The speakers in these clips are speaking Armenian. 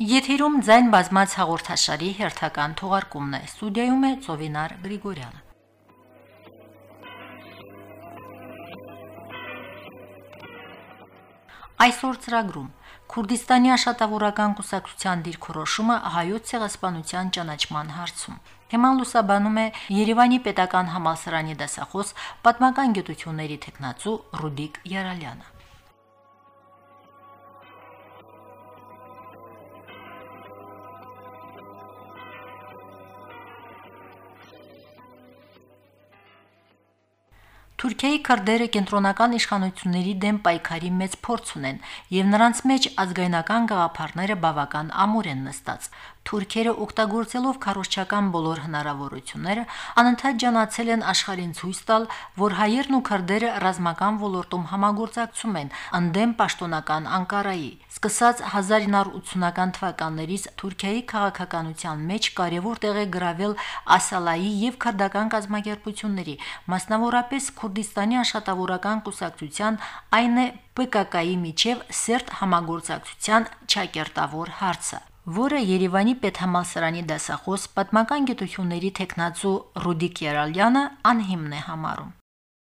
Եթերում ձայն բազմաց հաղորդաշարի հերթական թողարկումն է։ Ստուդիայում է Ծովինար Գրիգորյանը։ Այսօր ծրագրում. Քուրդիստանի աշտավորական կուսակցության դիրքորոշումը հայոց ցեղասպանության ճանաչման հարցում։ Թեման լուսաբանում է Երևանի Պետական Համալսարանի դասախոս պատմական գիտությունների թեկնածու Ռուդիկ Յարալյանը։ Թուրքիայի քրդերը կենտրոնական իշխանությունների դեմ պայքարի մեծ փորձ ունեն, եւ նրանց մեջ ազգայնական գաղափարները բավական ամուր են նստած։ Թուրքերը օգտագործելով քարոշչական բոլոր հնարավորությունները անընդհատ ջանացել են աշխարհին ցույց տալ, որ հայերն ու քրդերը ռազմական ոլորտում համագործակցում են ընդդեմ պաշտոնական Անկարայի։ Սկսած 1980-ական թվականներից Թուրքիայի քաղաքականության մեջ կարևոր տեղ է գրավել Ասալայի եւ քրդական կազմակերպությունների, մասնավորապես Քուրդիստանի աշխատավորական կուսակցության, այն է ՊԿԿ-ի միջև սերտ համագործակցության ճակերտավոր հարցը որը Երևանի պետհամալսարանի դասախոս պատմական գիտությունների տեխնացու Ռուդիկ Յարալյանը անհիմն է համարում։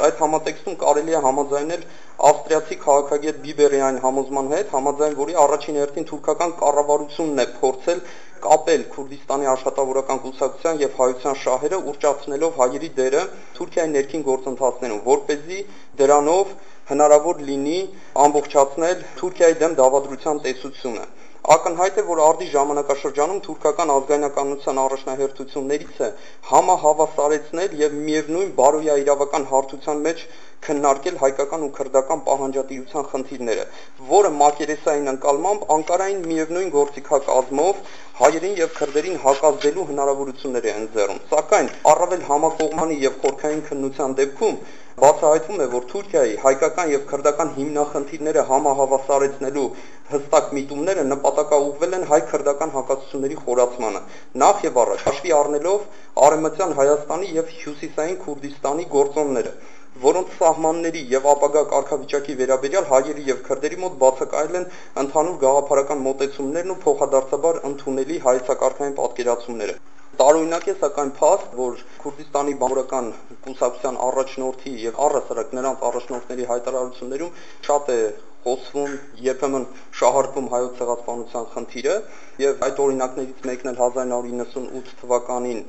Այդ համատեքստում կարելի է համաձայնել ավստրիացի քաղաքագետ Բիբերյան համոզման հետ, համաձայն որի առաջին հերթին թուրքական կառավարությունն է փորձել կապել Քուրդիստանի աշխատավորական կուսակցության եւ հայության շահերը ուրճացնելով հայերի դերը Թուրքիայի ներքին գործընթացներում, որ เป զի դրանով հնարավոր լինի ամբողջացնել Թուրքիայի դեմ դավադրության տեսությունը։ Ակնհայտ է, որ արդի ժամանակաշրջանում թուրքական ազգայնականության առաջնահերթություններից է համահավասարեցնել եւ միևնույն բարոյա իրավական հարթության մեջ քննարկել հայկական ու քրդական պահանջատիրության խնդիրները, որը մակերեսային ընկալմամբ Անկարային միևնույն գործիքակազմով հայերին եւ քրդերին հակազդելու հնարավորություններ է ընձեռում։ Սակայն առավել համակողմանի եւ խորքային քննության դեպքում բացահայտվում է, որ Թուրքիայի հայկական եւ քրդական հիմնախնդիրները համահավասարեցնելու հստակ միտումները նպատակաուղղվել են հայ-քրդական հակասությունների խորացմանը։ Նախ եւ առաջ հաշվի առնելով Արևմտյան Հայաստանի եւ Հյուսիսային Քուրդիստանի գործոնները, որոնց սահմանների եւ ապագա կարգավիճակի վերաբերյալ հայերի եւ քրդերի մոտ բացակայել են ընդհանուր գաղափարական մոտեցումներն ու փոխադարձաբար ընդունելի հայեցակարգային պատկերացումները։ Տարօրինակ է սակայն փաստ, որ Քուրդիստանի բամբարական կուսակցության առաջնորդի եւ առասարակ նրանց առաջնորդների հայտարարություններում շատ է խոսվում երբեմն շահարկում հայոց ցեղասպանության խնդիրը եւ այդ օրինակներից մեկն էլ 1998 թվականին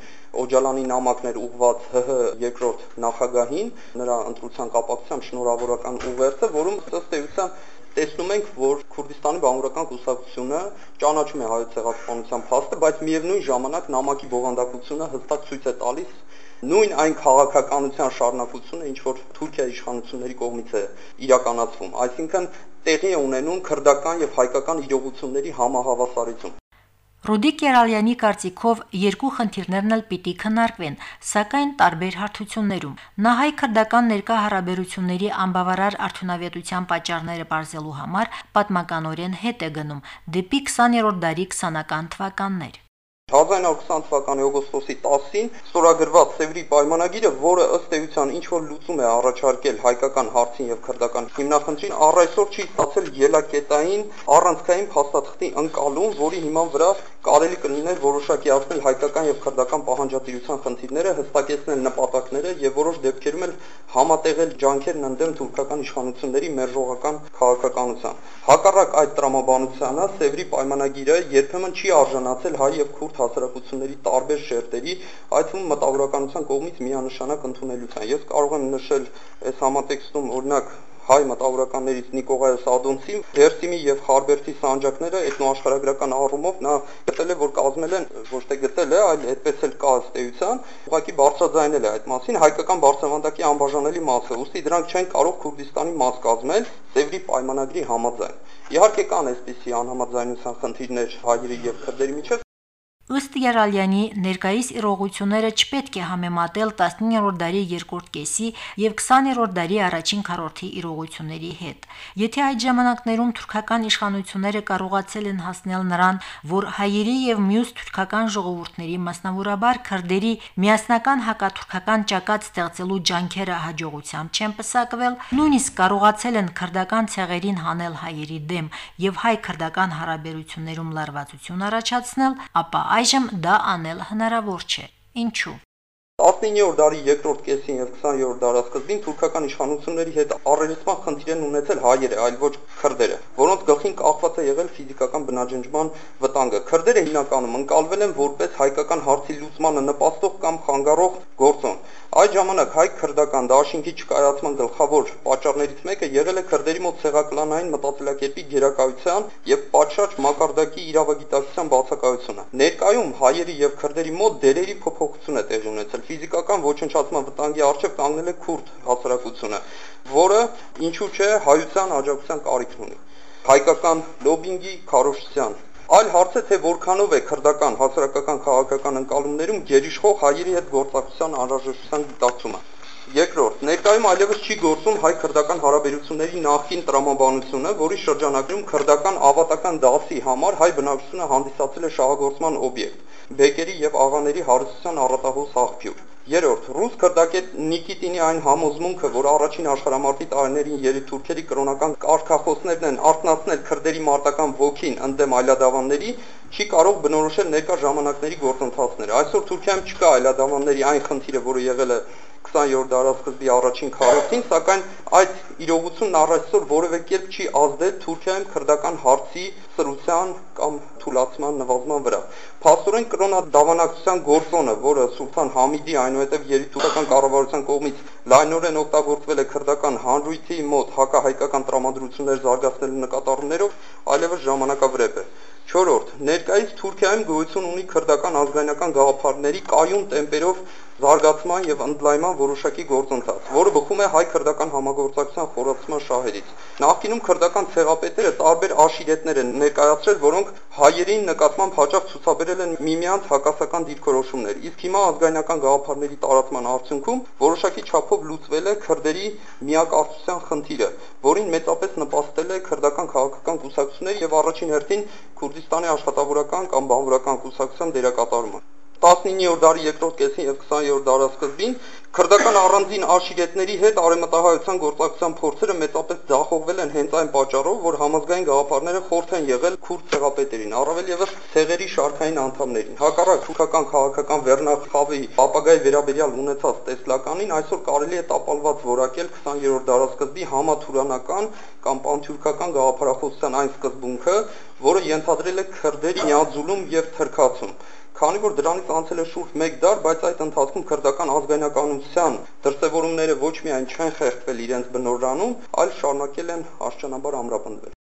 Օջալանի նամակներ ուղված ՀՀ երկրորդ նախագահին նրա ընտրության կապակցությամբ շնորհավորական ուղերձը, որում ըստ էության տեսնում ենք, որ Քուրդիստանի բամբարական կուսակցությունը ճանաչում է հայոց ցեղասպանության փաստը, բայց միևնույն ժամանակ նամակի բովանդակությունը հստակ ցույց է տալիս նույն այն քաղաքականության շարունակությունը, ինչ որ Թուրքիայի իշխանությունների կողմից է իրականացվում, այսինքն տեղի է ունենում քրդական եւ հայկական իրողությունների համահավասարություն։ Ռուդիկ Երալյանի կարծիքով երկու խնդիրներն էլ պիտի քննարկվեն, սակայն տարբեր հարթություններում։ Նա հայ-քրդական ներկա հարաբերությունների անբավարար արդյունավետության պատճառները բարձելու համար պատմականորեն հետ է գնում դեպի 20-րդ դարի 20-ական թվականներ։ 1920 թվականի օգոստոսի 10-ին ստորագրված Սևրի պայմանագիրը, որը ըստ էության ինչ որ լուծում է առաջարկել հայկական հարցին եւ քրդական հիմնախնդրին, առ այսօր չի ստացել ելակետային առանցքային փաստաթղթի ընկալում, որի հիման վրա կարելի կլիներ որոշակի ասել հայկական եւ քրդական պահանջատիրության խնդիրները, հստակեցնել նպատակները եւ որոշ դեպքերում էլ համատեղել ջանքերն ընդդեմ թուրքական իշխանությունների մերժողական քաղաքականության։ Հակառակ այդ տրամաբանությանը Սևրի պայմանագիրը երբեմն չի արժանացել հայ եւ քուրդ հասարակությունների տարբեր շերտերի, այդ թվում մտավորականության կողմից միանշանակ ընդունելության։ Ես կարող եմ նշել այս համատեքստում օրինակ հայ մտավորականներից Նիկողայ Սադոնցի Դերսիմի եւ Խարբերտի սանջակները էթնոաշխարհագրական առումով նա գտել է որ կազմել են ոչ թե գտել է, այլ այդպես էլ կա ըստ էության, ուղղակի բարձրաձայնել է այդ մասին հայկական բարձրավանդակի անբաժանելի մասը, ուստի դրանք չեն կարող Քուրդիստանի մաս կազմել Սևրի պայմանագրի համաձայն։ Իհարկե կան այսպիսի անհամաձայնության խնդիրներ հայերի եւ քրդերի միջեւ, Ըստ Յարալյանի ներկայիս իրողությունները չպետք է համեմատել 19-րդ դարի երկրորդ կեսի եւ 20-րդ դարի առաջին քառորդի իրողությունների հետ։ Եթե այդ ժամանակներում թուրքական իշխանությունները կարողացել են հասնել նրան, որ հայերի եւ մյուս թուրքական ժողովուրդների, մասնավորաբար քրդերի միասնական հակաթուրքական ճակատ ստեղծելու ջանքերը հաջողությամբ չեն պսակվել, նույնիսկ կարողացել են քրդական ցեղերին հանել հայերի դեմ եւ հայ-քրդական հարաբերություններում լարվածություն առաջացնել, ապա այժմ դա անել հնարավոր չէ։ Ինչու՞։ 19-րդ դարի երկրորդ կեսին եւ 20-րդ դարաշրջանին թուրքական իշխանությունների հետ առերեսման խնդիր են ունեցել հայերը, այլ ոչ քրդերը, որոնց գլխին կախված է եղել ֆիզիկական բնաջնջման վտանգը։ Քրդերը հիմնականում ընկալվել են որպես հայկական հարցի լուծմանը նպաստող կամ խանգարող գործոն։ Այդ ժամանակ հայ-քրդական դաշինքի չկայացման գլխավոր պատճառներից մեկը եղել է քրդերի մոտ ցեղակլանային մտածելակերպի գերակայության եւ պատշաճ մակարդակի իրավագիտակցության բացակայությունը։ Ներկայում հայերի եւ քրդերի մոտ դերերի փոփոխություն է տեղի ունեցել։ Ֆիզիկական ոչնչացման վտանգի առջև կանգնել է քուրդ հասարակությունը, որը ինչու՞ չէ հայության աջակցության կարիք ունի։ Հայկական լոբինգի քարոշչության Այլ հարց է, թե որքանով է քրդական հասարակական քաղաքական ընկալումներում գերիշխող հայերի հետ գործակցության անհրաժեշտության դիտացումը։ Երկրորդ, ներկայում այլևս չի գործում հայ-քրդական հարաբերությունների նախկին տրամաբանությունը, որի շրջանակում քրդական ավատական դասի համար հայ բնակչությունը հանդիսացել է շահագործման օբյեկտ, բեկերի եւ աղաների հարստության առատահոս աղբյուր։ Երորդ, ռուս քրդակետ Նիկիտինի այն համոզմունքը, որ առաջին աշխարհամարտի տարիներին երիտուրքերի կրոնական կարգախոսներն են արտնացնել քրդերի մարտական ոգին ընդդեմ այլադավանների, չի կարող բնորոշել ներկա ժամանակների գործընթացները։ Այսօր Թուրքիայում չկա այլադավանների այն խնդիրը, որը եղել է 20-րդ դարաշրջանի առաջին քառորդին, սակայն այդ իրողությունն առայժմ որևէ կերպ չի ազդել Թուրքիայում քրդական հարցի սրության կամ թուլացման նվազման վրա։ Փաստորեն կրոնադավանակցության գործոնը, որը Սուլթան Համիդի այնուհետև երիտուրական կառավարության կողմից լայնորեն օգտագործվել է քրդական հանրույթի մոտ հակահայկական տրամադրություններ զարգացնելու նկատառումներով, այլևս ժամանակավրեպ է։ Չորրորդ, ներկայիս Թուրքիայում գոյություն ունի քրդական ազգայնական գաղափարների կայուն տեմպերով զարգացման եւ ընդլայնման որոշակի գործընթաց, որը բխում է հայ-քրդական համագործակցության խորացման շահերից։ Նախկինում քրդական ցեղապետերը տարբեր աշիրետներ են ներկայացրել, որոնք հայերին նկատմամբ հաճախ ցուցաբերել են միմյանց հակասական դիրքորոշումներ։ Իսկ հիմա ազգայնական գաղափարների տարածման արդյունքում որոշակի չափով լուծվել է քրդերի միակարծության խնդիրը, որին մեծապես նպաստել է քրդական քաղաքական կուսակցությունների եւ առաջին հերթին Քուրդիստանի աշխատավորական կամ բանվորական կուսակցության դերակատարումը։ 19-րդ դարի երկրորդ կեսին եւ 20-րդ դարաշրջանին քրդական առանձին աշիրետների հետ արեմտահայության գործակցության փորձերը մեծապես ձախողվել են հենց այն պատճառով, որ համազգային գաղափարները խորթ են եղել քուրդ ցեղապետերին, առավել եւս ցեղերի շարքային անդամներին։ Հակառակ թուրքական քաղաքական վերնախավի ապագայի վերաբերյալ ունեցած տեսլականին այսօր կարելի է տապալված որակել 20-րդ դարաշրջանի համաթուրանական կամ պանթյուրքական գաղափարախոսության այն սկզբունքը, որը ենթադրել է քրդերի նյաձուլում եւ թրքացում Քանի որ դրանից անցել է շուրջ 1 դար, բայց այդ ընթացքում քրդական ազգայնականության դրսևորումները ոչ միայն չեն խեղդվել իրենց բնորանում, այլ շարունակել են աշճանաբար ամրապնդվել։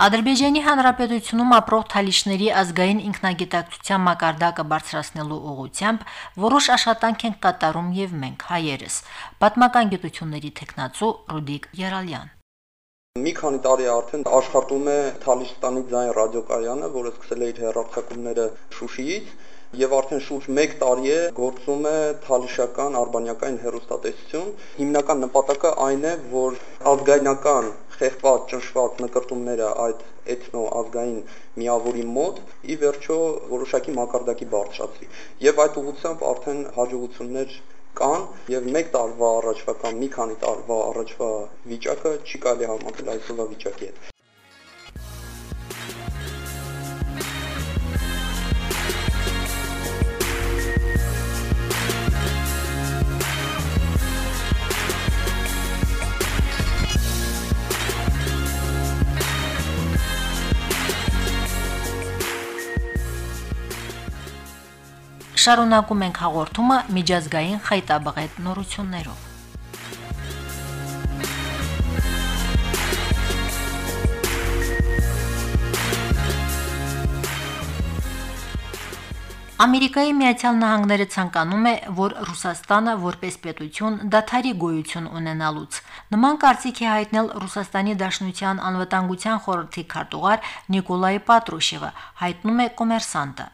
Ադրբեջանի Հանրապետությունում ապրող թալիշների ազգային ինքնագիտակցության մակարդակը բարձրացնելու ուղղությամբ որոշ աշխատանք են կատարում եւ մենք հայերս։ Պատմական գիտությունների տեխնացու Ռուդիկ Յարալյան Մի քանի տարի արդեն աշխատում է Թալիշտանի ձայն ռադիոկայանը, որը սկսել է իր հեռարձակումները Շուշիից եւ արդեն շուրջ 1 տարի է գործում է Թալիշական արբանյակային հերոստատեսություն։ Հիմնական նպատակը այն է, որ ազգայնական խեղված ճնշված նկարտումները այդ էթնո-ազգային միավորի մոտ ի վերջո որոշակի մակարդակի բարձրացվի։ Եվ այդ ուղղությամբ արդեն հաջողություններ կան եւ մեկ տարվա առաջվա կամ մի քանի տարվա առաջվա վիճակը չի կարելի համեմատել այսօրվա վիճակի հետ։ Շարունակում ենք հաղորդումը միջազգային խայտաբղետ նորություններով։ Ամերիկայի Միացյալ Նահանգները ցանկանում է, որ Ռուսաստանը որպես պետություն դաթարի գոյություն ունենալուց։ Նման կարծիք է հայտնել Ռուսաստանի Դաշնության անվտանգության խորհրդի քարտուղար Նիկոլայ Պատրուշևը, հայտնում է կոմերսանտը։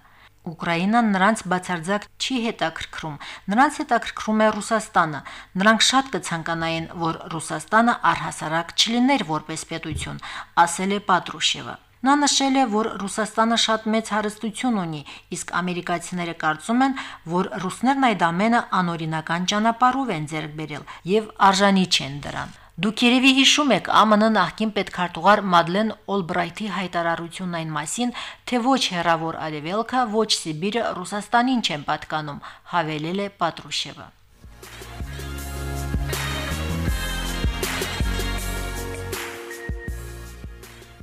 Ուկրաինան նրանց բացարձակ չի հետաքրքրում։ Նրանց հետաքրքրում է Ռուսաստանը։ Նրանք շատ կցանկանային, որ Ռուսաստանը առհասարակ չլիներ որպես պետություն, ասել է Պատրուշևը։ Նա նշել է, որ Ռուսաստանը շատ մեծ հարստություն ունի, իսկ ամերիկացիները կարծում են, որ ռուսներն այդ ամենը անօրինական ճանապարհով են ձեռք բերել եւ արժանի չեն դրան։ Դուք երևի հիշում եք ԱՄՆ նախկին պետքարտուղար Մադլեն Օլբրայթի հայտարարությունն այն մասին, թե ոչ հերավոր արևելքը, ոչ Սիբիրը Ռուսաստանին չեն պատկանում, հավելել է Պատրուշևը։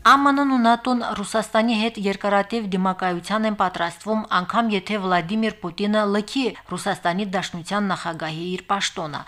ԱՄՆ-ն ու ՆԱՏՕ-ն Ռուսաստանի հետ երկարատև դիմակայության են պատրաստվում, անկամ եթե Վլադիմիր Պուտինը լքի Ռուսաստանի Դաշնության նախագահի իր պաշտոնը։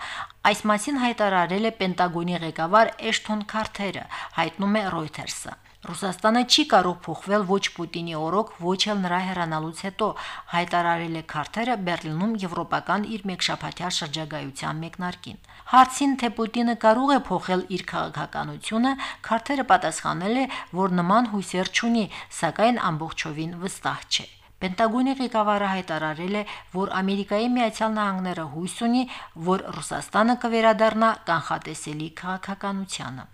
Այս մասին հայտարարել է Պենտագոնի ղեկավար Էշթոն Քարթերը, հայտնում է Reuters-ը։ Ռուսաստանը չի կարող փոխվել ոչ Պուտինի օրոք, ոչ էլ նրա հեռանալուց հետո, հայտարարել է Քարթերը Բերլինում եվրոպական իր մեկշաբաթյա շրջագայության մեկնարկին։ Հարցին, թե Պուտինը կարող է փոխել իր քաղաքականությունը, Քարթերը պատասխանել է, որ նման հույսեր չունի, սակայն ամբողջովին վստահ չէ։ Պենտագոնի ղեկավարը հայտարարել է, որ Ամերիկայի Միացյալ Նահանգները հույս ունի, որ Ռուսաստանը կվերադառնա կանխատեսելի քաղաքականությանը։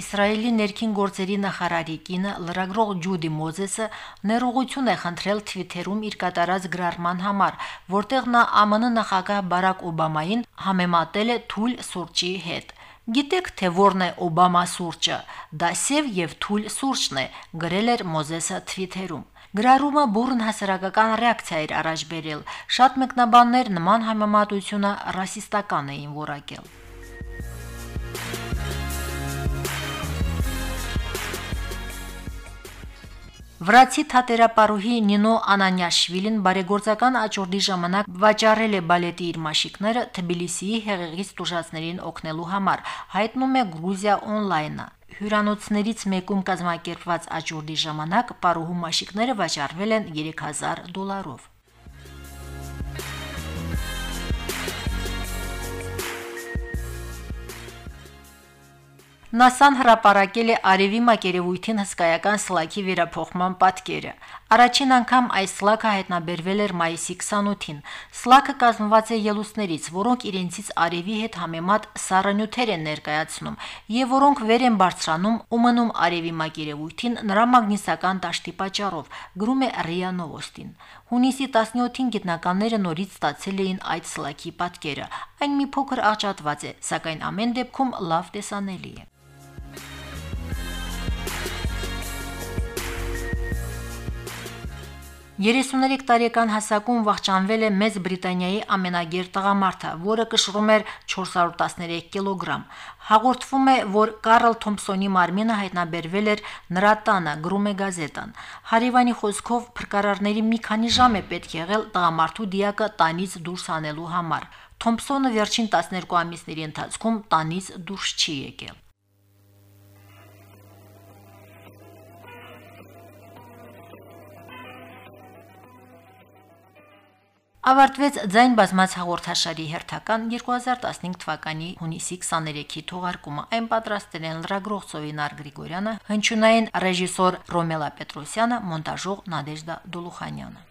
Իսրայելի ներքին գործերի նախարարի կինը լրագրող Ջուդի Մոզեսը ներողություն է խնդրել Թվիթերում իր կատարած գրառման համար, որտեղ նա ԱՄՆ նախագահ Բարակ Օբամային համեմատել է թույլ սուրճի հետ։ Գիտեք, թե որն է Օբամա սուրճը։ Դա սև եւ թույլ սուրճն է, գրել էր Մոզեսը Թվիթերում։ Գրառումը բուրըն հասարակական ռեակցիա էր առաջ բերել։ Շատ մեկնաբաններ նման համեմատությունը ռասիստական էին որակել։ Վրացի թատերապարուհի Նինո Անանյաշվիլին բարեգործական աճուրդի ժամանակ վաճառել է բալետի իր մաշիկները Թբիլիսիի հեղեղից տուժածներին օգնելու համար, հայտնում է Գրուզիա on-line-ը։ Հյուրանոցներից մեկում կազմակերպված աճուրդի ժամանակ պարուհու մաշիկները վաճառվել են 3000 դոլարով։ ՆԱՍԱ-ն հրապարակել է Արևի մակերևույթին հսկայական սլաքի վերափոխման պատկերը։ Առաջին անգամ այս սլաքը հայտնաբերվել էր մայիսի 28-ին։ Սլաքը կազմված է ելուստներից, որոնք իրենցից Արևի հետ համեմատ սառնյութեր են ներկայացնում եւ որոնք վեր են բարձրանում ու մնում Արևի մակերևույթին նրա մագնիսական դաշտի պատճառով, գրում է ՌԻԱ Նովոստին։ Հունիսի 17-ին գիտնականները նորից ստացել էին այդ սլաքի պատկերը։ Այն մի փոքր աղճատված է, սակայն ամեն դեպքում լավ տեսանելի է։ 33 տարեկան հասակում վախճանվել է Մեծ Բրիտանիայի ամենագեր տղամարդը, որը կշռում էր 413 կիլոգրամ։ Հաղորդվում է, որ Կարլ Թոմփսոնի մարմինը հայտնաբերվել էր նրա տանը, գրում է գազետան։ Հարիվանի խոսքով փրկարարների մի քանի ժամ է պետք եղել տղամարդու դիակը տանից դուրս անելու համար։ Թոմփսոնը վերջին 12 ամիսների ընթացքում տանից դուրս չի եկել։ Ավարտվեց ձայն բազմաց հաղորդաշարի հերթական 2015 թվականի հունիսի 23-ի թողարկումը։ Այն պատրաստել են լրագրող Սովինար Գրիգորյանը, հնչյունային ռեժիսոր Ռոմելա Պետրոսյանը, մոնտաժող Նադեժդա Դոլուխանյանը։